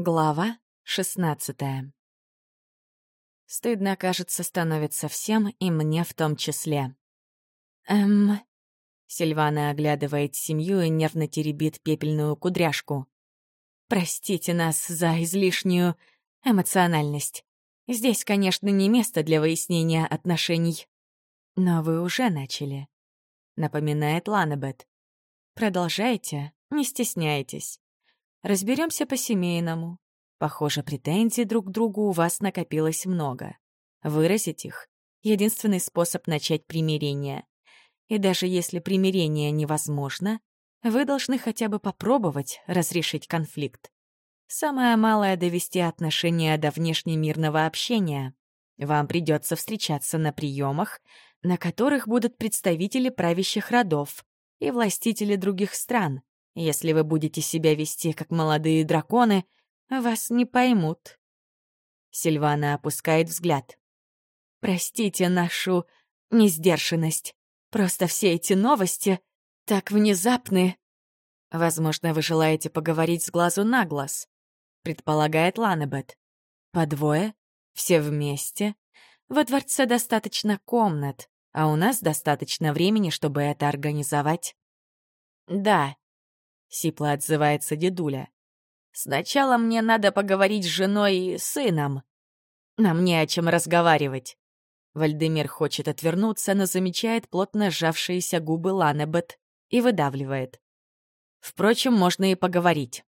Глава шестнадцатая. Стыдно, кажется, становится всем, и мне в том числе. «Эм...» Сильвана оглядывает семью и нервно теребит пепельную кудряшку. «Простите нас за излишнюю эмоциональность. Здесь, конечно, не место для выяснения отношений. Но вы уже начали», — напоминает Ланабет. «Продолжайте, не стесняйтесь. Разберемся по-семейному. Похоже, претензий друг к другу у вас накопилось много. Выразить их — единственный способ начать примирение. И даже если примирение невозможно, вы должны хотя бы попробовать разрешить конфликт. Самое малое — довести отношения до внешнемирного общения. Вам придется встречаться на приемах, на которых будут представители правящих родов и властители других стран, если вы будете себя вести как молодые драконы, вас не поймут. Сильвана опускает взгляд. Простите нашу несдержанность. Просто все эти новости так внезапны. Возможно, вы желаете поговорить с глазу на глаз, предполагает Ланебет. По двое? Все вместе? Во дворце достаточно комнат, а у нас достаточно времени, чтобы это организовать. Да, — сипло отзывается дедуля. «Сначала мне надо поговорить с женой и сыном. Нам не о чем разговаривать». Вальдемир хочет отвернуться, но замечает плотно сжавшиеся губы Ланебет и выдавливает. «Впрочем, можно и поговорить».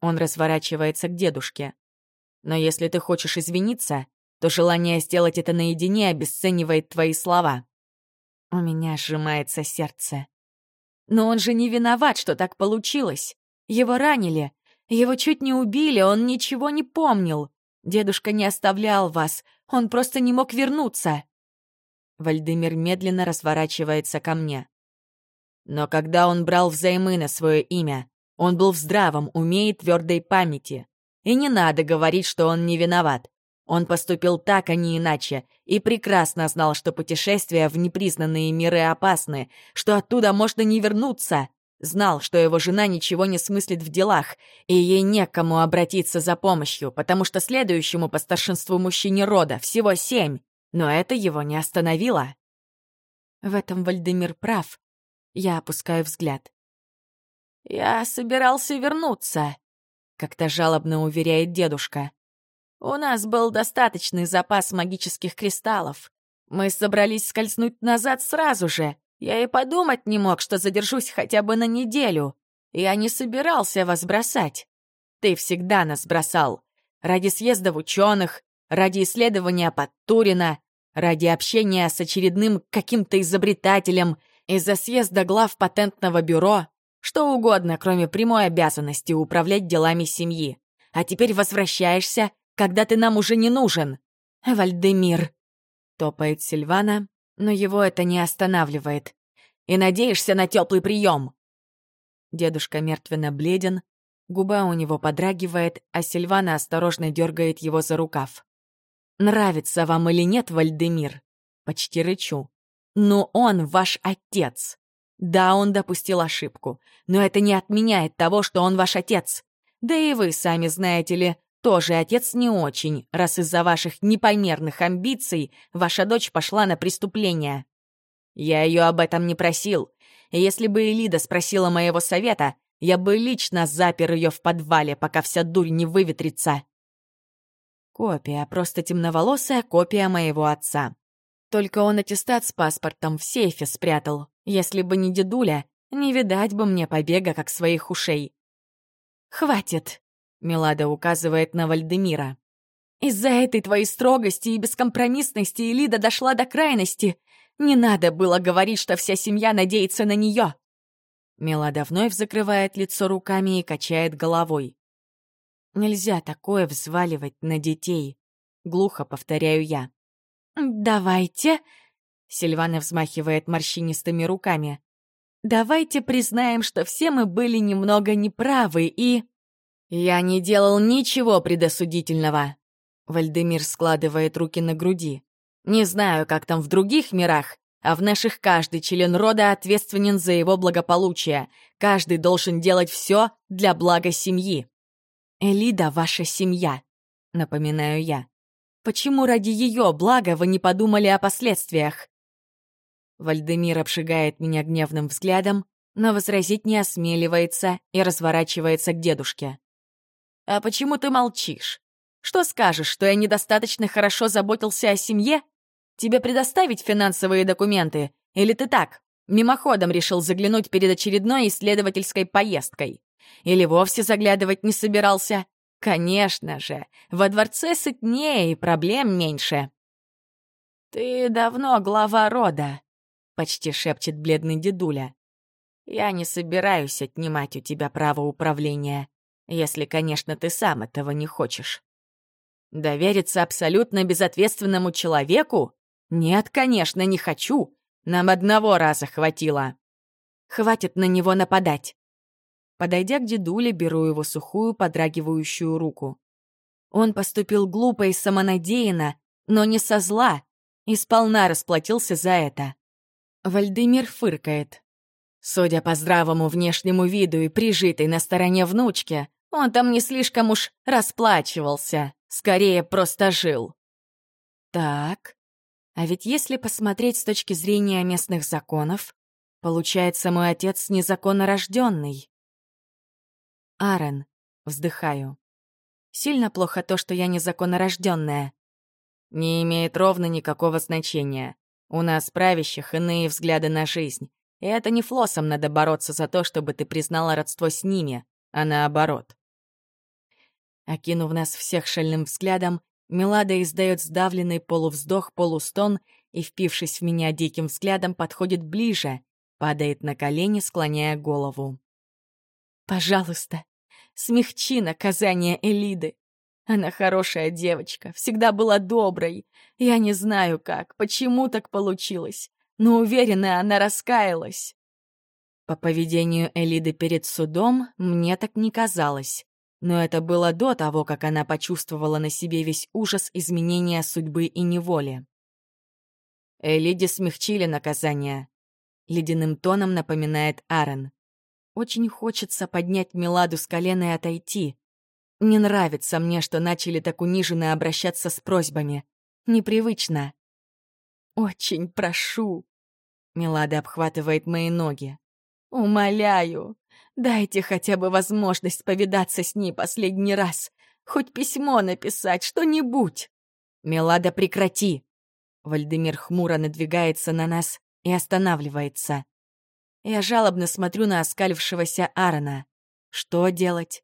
Он разворачивается к дедушке. «Но если ты хочешь извиниться, то желание сделать это наедине обесценивает твои слова». У меня сжимается сердце. Но он же не виноват, что так получилось. Его ранили. Его чуть не убили, он ничего не помнил. Дедушка не оставлял вас, он просто не мог вернуться. Вальдемир медленно разворачивается ко мне. Но когда он брал взаймы на свое имя, он был в здравом уме и твердой памяти. И не надо говорить, что он не виноват. Он поступил так, а не иначе, и прекрасно знал, что путешествия в непризнанные миры опасны, что оттуда можно не вернуться. Знал, что его жена ничего не смыслит в делах, и ей некому обратиться за помощью, потому что следующему по старшинству мужчине рода всего семь, но это его не остановило. В этом Вальдемир прав. Я опускаю взгляд. «Я собирался вернуться», — как-то жалобно уверяет дедушка. У нас был достаточный запас магических кристаллов. Мы собрались скользнуть назад сразу же. Я и подумать не мог, что задержусь хотя бы на неделю. Я не собирался вас бросать. Ты всегда нас бросал. Ради съездов ученых, ради исследования Подтурина, ради общения с очередным каким-то изобретателем, из-за съезда глав патентного бюро, что угодно, кроме прямой обязанности управлять делами семьи. А теперь возвращаешься когда ты нам уже не нужен. Вальдемир!» Топает Сильвана, но его это не останавливает. «И надеешься на теплый прием!» Дедушка мертвенно бледен, губа у него подрагивает, а Сильвана осторожно дергает его за рукав. «Нравится вам или нет, Вальдемир?» Почти рычу. «Но он ваш отец!» Да, он допустил ошибку, но это не отменяет того, что он ваш отец. Да и вы сами знаете ли, тоже отец не очень, раз из-за ваших непомерных амбиций ваша дочь пошла на преступление. Я ее об этом не просил. Если бы Элида спросила моего совета, я бы лично запер ее в подвале, пока вся дурь не выветрится. Копия, просто темноволосая копия моего отца. Только он аттестат с паспортом в сейфе спрятал. Если бы не дедуля, не видать бы мне побега, как своих ушей. «Хватит!» Милада указывает на Вальдемира. «Из-за этой твоей строгости и бескомпромиссности Элида дошла до крайности. Не надо было говорить, что вся семья надеется на нее». Милада вновь закрывает лицо руками и качает головой. «Нельзя такое взваливать на детей», — глухо повторяю я. «Давайте», — Сильвана взмахивает морщинистыми руками, «давайте признаем, что все мы были немного неправы и...» «Я не делал ничего предосудительного», — Вальдемир складывает руки на груди. «Не знаю, как там в других мирах, а в наших каждый член рода ответственен за его благополучие. Каждый должен делать все для блага семьи». Элида — ваша семья, напоминаю я. Почему ради ее блага вы не подумали о последствиях? Вальдемир обжигает меня гневным взглядом, но возразить не осмеливается и разворачивается к дедушке. «А почему ты молчишь? Что скажешь, что я недостаточно хорошо заботился о семье? Тебе предоставить финансовые документы? Или ты так, мимоходом решил заглянуть перед очередной исследовательской поездкой? Или вовсе заглядывать не собирался? Конечно же, во дворце сытнее и проблем меньше. «Ты давно глава рода», — почти шепчет бледный дедуля. «Я не собираюсь отнимать у тебя право управления, если, конечно, ты сам этого не хочешь». «Довериться абсолютно безответственному человеку? Нет, конечно, не хочу. Нам одного раза хватило. Хватит на него нападать. Подойдя к дедуле, беру его сухую, подрагивающую руку. Он поступил глупо и самонадеянно, но не со зла, и сполна расплатился за это. Вальдемир фыркает. Судя по здравому внешнему виду и прижитой на стороне внучки, он там не слишком уж расплачивался, скорее просто жил. Так, а ведь если посмотреть с точки зрения местных законов, получается, мой отец незаконно рожденный. Арен. Вздыхаю. Сильно плохо то, что я незаконнорожденная. Не имеет ровно никакого значения. У нас, правящих, иные взгляды на жизнь. И это не флоссом надо бороться за то, чтобы ты признала родство с ними, а наоборот. Окинув нас всех шальным взглядом, Мелада издает сдавленный полувздох-полустон и, впившись в меня диким взглядом, подходит ближе, падает на колени, склоняя голову. Пожалуйста, смягчи наказание Элиды. Она хорошая девочка, всегда была доброй. Я не знаю как, почему так получилось, но уверена, она раскаялась. По поведению Элиды перед судом мне так не казалось. Но это было до того, как она почувствовала на себе весь ужас изменения судьбы и неволи. Элиде смягчили наказание. Ледяным тоном напоминает Аарон. Очень хочется поднять Меладу с колена и отойти. Не нравится мне, что начали так униженно обращаться с просьбами. Непривычно. «Очень прошу», — Мелада обхватывает мои ноги. «Умоляю, дайте хотя бы возможность повидаться с ней последний раз. Хоть письмо написать, что-нибудь». «Мелада, прекрати!» Вальдемир хмуро надвигается на нас и останавливается. Я жалобно смотрю на оскалившегося Аарона. Что делать?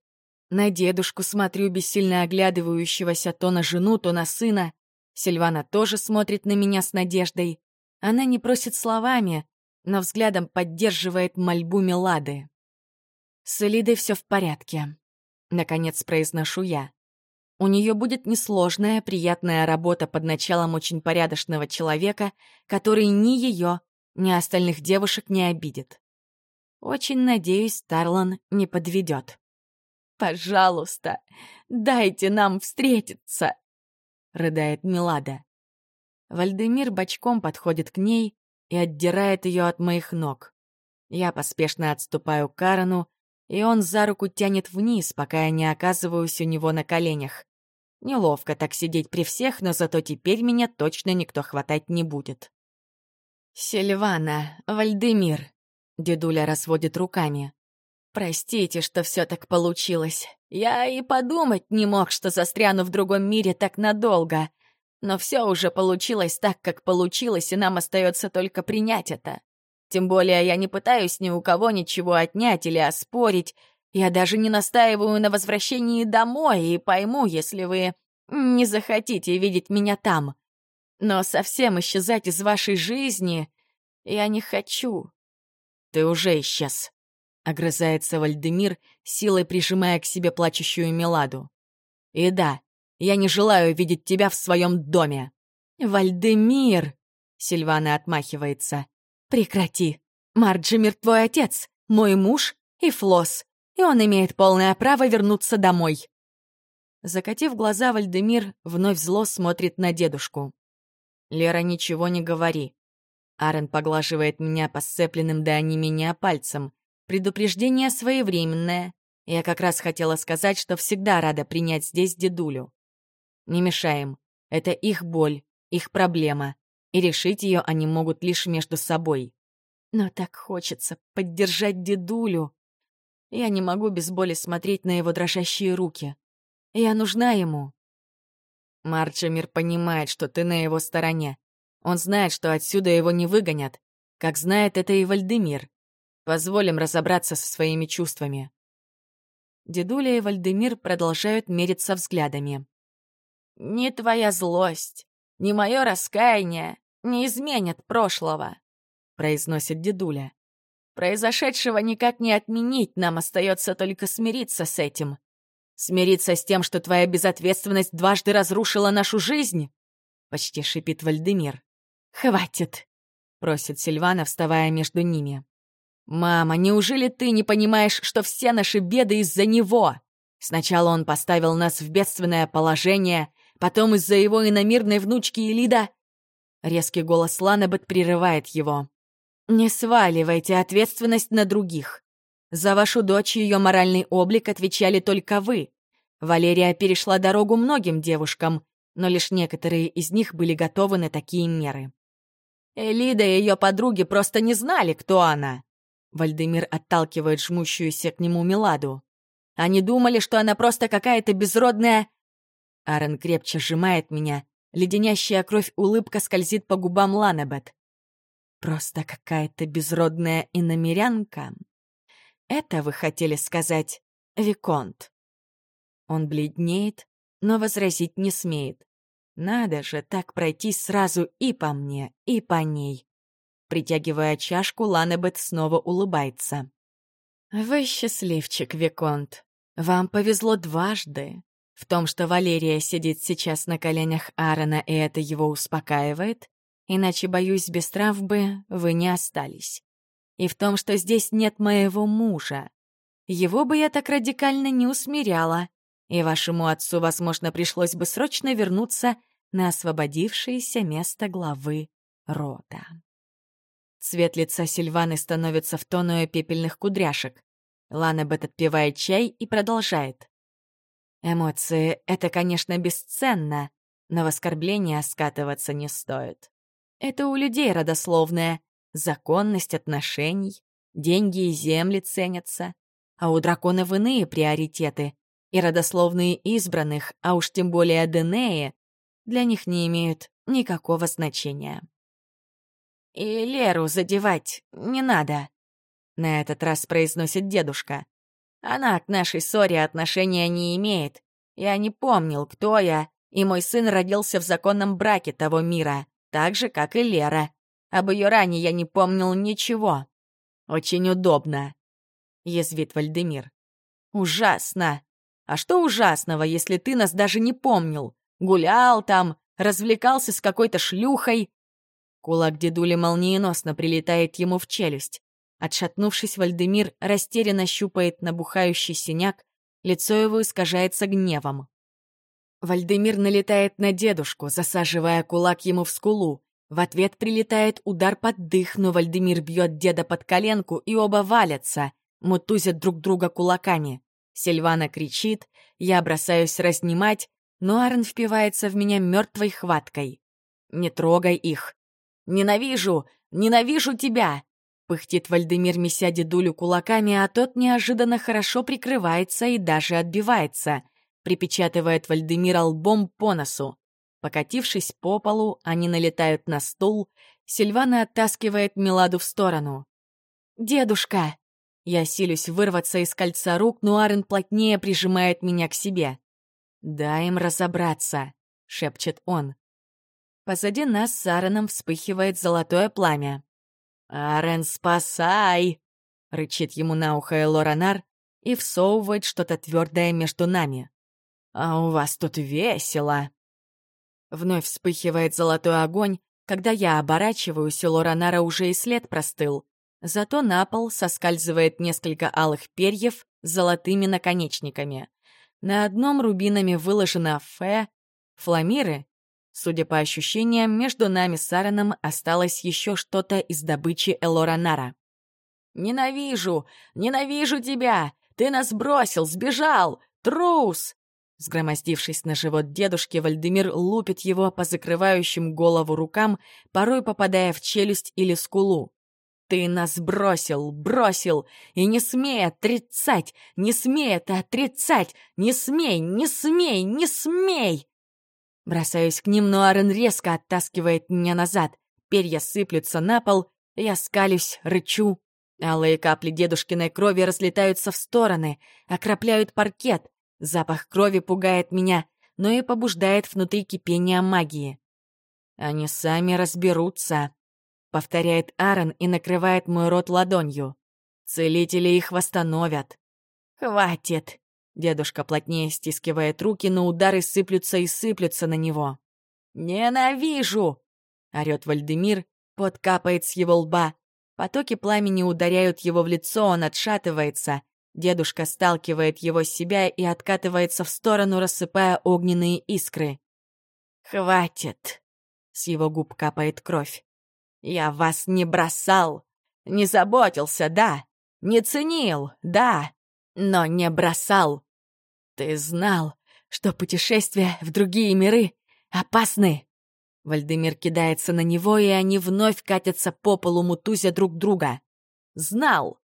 На дедушку смотрю, бессильно оглядывающегося то на жену, то на сына. Сильвана тоже смотрит на меня с надеждой. Она не просит словами, но взглядом поддерживает мольбу Мелады. С Элидой все в порядке. Наконец произношу я. У нее будет несложная, приятная работа под началом очень порядочного человека, который ни ее, ни остальных девушек не обидит. Очень надеюсь, Тарлан не подведет. «Пожалуйста, дайте нам встретиться!» — рыдает Милада. Вальдемир бочком подходит к ней и отдирает ее от моих ног. Я поспешно отступаю к Карену, и он за руку тянет вниз, пока я не оказываюсь у него на коленях. Неловко так сидеть при всех, но зато теперь меня точно никто хватать не будет. «Сильвана, Вальдемир», — дедуля разводит руками. «Простите, что все так получилось. Я и подумать не мог, что застряну в другом мире так надолго. Но все уже получилось так, как получилось, и нам остается только принять это. Тем более я не пытаюсь ни у кого ничего отнять или оспорить. Я даже не настаиваю на возвращении домой и пойму, если вы не захотите видеть меня там. Но совсем исчезать из вашей жизни я не хочу. Ты уже исчез, — огрызается Вальдемир, силой прижимая к себе плачущую Меладу. И да, я не желаю видеть тебя в своем доме. Вальдемир! Сильвана отмахивается. Прекрати. Марджимир твой отец, мой муж и Флос, и он имеет полное право вернуться домой. Закатив глаза, Вальдемир вновь зло смотрит на дедушку. «Лера, ничего не говори». Арен поглаживает меня по сцепленным до онемения пальцем. Предупреждение своевременное. Я как раз хотела сказать, что всегда рада принять здесь дедулю. Не мешаем. Это их боль, их проблема, и решить ее они могут лишь между собой. Но так хочется поддержать дедулю. Я не могу без боли смотреть на его дрожащие руки. Я нужна ему. Марчемир понимает, что ты на его стороне. Он знает, что отсюда его не выгонят, как знает это и Вальдемир. Позволим разобраться со своими чувствами. Дедуля и Вальдемир продолжают мериться взглядами. «Не твоя злость, не мое раскаяние не изменят прошлого», — произносит дедуля. «Произошедшего никак не отменить, нам остается только смириться с этим. Смириться с тем, что твоя безответственность дважды разрушила нашу жизнь?» — почти шипит Вальдемир. «Хватит!» — просит Сильвана, вставая между ними. «Мама, неужели ты не понимаешь, что все наши беды из-за него? Сначала он поставил нас в бедственное положение, потом из-за его иномирной внучки Элида...» Резкий голос Ланабет прерывает его. «Не сваливайте ответственность на других. За вашу дочь и ее моральный облик отвечали только вы. Валерия перешла дорогу многим девушкам, но лишь некоторые из них были готовы на такие меры. Элида и ее подруги просто не знали, кто она. Вальдемир отталкивает жмущуюся к нему Миладу. Они думали, что она просто какая-то безродная... Аарон крепче сжимает меня. Леденящая кровь улыбка скользит по губам Ланебет. Просто какая-то безродная иномерянка. Это вы хотели сказать, Виконт? Он бледнеет, но возразить не смеет. Надо же так пройтись сразу и по мне, и по ней. Притягивая чашку, Ланебет снова улыбается. «Вы счастливчик, Виконт. Вам повезло дважды. В том, что Валерия сидит сейчас на коленях Аарона, и это его успокаивает, иначе, боюсь, без трав бы вы не остались. И в том, что здесь нет моего мужа. Его бы я так радикально не усмиряла, и вашему отцу, возможно, пришлось бы срочно вернуться на освободившееся место главы рода. Цвет лица Сильваны становится в тону пепельных кудряшек. Ланебет отпивает чай и продолжает. Эмоции — это, конечно, бесценно, но в оскорбление скатываться не стоит. Это у людей родословное, законность отношений, деньги и земли ценятся, а у драконов иные приоритеты, и родословные избранных, а уж тем более Денеи, для них не имеют никакого значения. «И Леру задевать не надо», — на этот раз произносит дедушка. «Она к нашей ссоре отношения не имеет. Я не помнил, кто я, и мой сын родился в законном браке того мира, так же, как и Лера. Об ее ране я не помнил ничего. Очень удобно», — язвит Вальдемир. «Ужасно! А что ужасного, если ты нас даже не помнил? Гулял там, развлекался с какой-то шлюхой?» Кулак дедули молниеносно прилетает ему в челюсть. Отшатнувшись, Вальдемир растерянно щупает набухающий синяк, лицо его искажается гневом. Вальдемир налетает на дедушку, засаживая кулак ему в скулу. В ответ прилетает удар под дых, но Вальдемир бьет деда под коленку, и оба валятся, мутузят друг друга кулаками. Сильвана кричит, я бросаюсь разнимать, но Арн впивается в меня мертвой хваткой. «Не трогай их!» «Ненавижу! Ненавижу тебя!» Пыхтит Вальдемир, меся дедулю кулаками, а тот неожиданно хорошо прикрывается и даже отбивается. Припечатывает Вальдемира лбом по носу. Покатившись по полу, они налетают на стул. Сильвана оттаскивает Миладу в сторону. «Дедушка!» Я силюсь вырваться из кольца рук, но Арен плотнее прижимает меня к себе. «Дай им разобраться», — шепчет он. Позади нас с Аароном вспыхивает золотое пламя. «Аарон, спасай!» — рычит ему на ухо Элоранар и всовывает что-то твердое между нами. «А у вас тут весело!» Вновь вспыхивает золотой огонь, когда я оборачиваюсь, Лоранара уже и след простыл. Зато на пол соскальзывает несколько алых перьев с золотыми наконечниками. На одном рубинами выложено «Ф», «Фламиры». Судя по ощущениям, между нами с Аароном осталось еще что-то из добычи Элоранара. «Ненавижу! Ненавижу тебя! Ты нас бросил, сбежал! Трус!» Сгромоздившись на живот дедушки, Вальдемир лупит его по закрывающим голову рукам, порой попадая в челюсть или скулу. «Ты нас бросил, бросил! И не смей отрицать! Не смей это отрицать! Не смей, не смей, не смей!» Бросаюсь к ним, но Аарон резко оттаскивает меня назад. Перья сыплются на пол, я скалюсь, рычу. Алые капли дедушкиной крови разлетаются в стороны, окропляют паркет. Запах крови пугает меня, но и побуждает внутри кипения магии. «Они сами разберутся», — повторяет Аарон и накрывает мой рот ладонью. «Целители их восстановят». «Хватит!» — дедушка плотнее стискивает руки, но удары сыплются и сыплются на него. «Ненавижу!» — орёт Вальдемир, пот капает с его лба. Потоки пламени ударяют его в лицо, он отшатывается. Дедушка сталкивает его с себя и откатывается в сторону, рассыпая огненные искры. «Хватит!» — с его губ капает кровь. «Я вас не бросал! Не заботился, да! Не ценил, да! Но не бросал! Ты знал, что путешествия в другие миры опасны!» Вальдемир кидается на него, и они вновь катятся по полу, мутузя друг друга. «Знал!»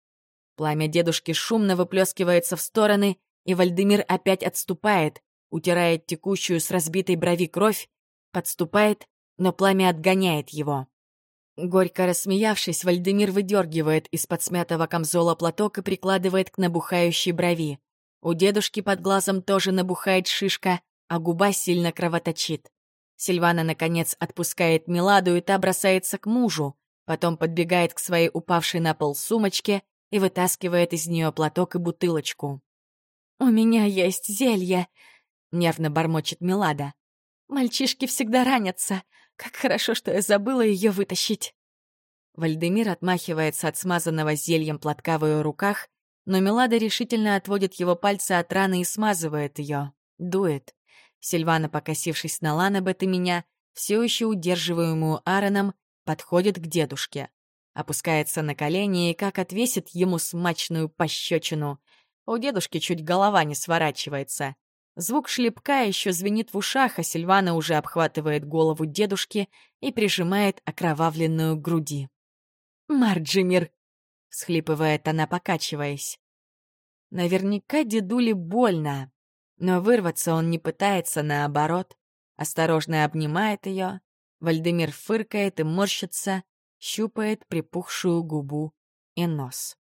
Пламя дедушки шумно выплескивается в стороны, и Вальдемир опять отступает, утирает текущую с разбитой брови кровь, подступает, но пламя отгоняет его. Горько рассмеявшись, Вальдемир выдергивает из-под смятого камзола платок и прикладывает к набухающей брови. У дедушки под глазом тоже набухает шишка, а губа сильно кровоточит. Сильвана, наконец, отпускает Миладу, и та бросается к мужу, потом подбегает к своей упавшей на пол сумочке и вытаскивает из нее платок и бутылочку. «У меня есть зелье», — нервно бормочет Милада. «Мальчишки всегда ранятся. Как хорошо, что я забыла ее вытащить». Вальдемир отмахивается от смазанного зельем платка в ее руках, но Милада решительно отводит его пальцы от раны и смазывает ее, дует. Сильвана, покосившись на Ланабет и меня, все еще удерживаемую Аароном, подходит к дедушке опускается на колени и как отвесит ему смачную пощечину. У дедушки чуть голова не сворачивается. Звук шлепка еще звенит в ушах, а Сильвана уже обхватывает голову дедушки и прижимает окровавленную груди. «Марджимир!» — всхлипывает она, покачиваясь. Наверняка дедуле больно, но вырваться он не пытается, наоборот. Осторожно обнимает ее. Вальдемир фыркает и морщится, щупает припухшую губу и нос.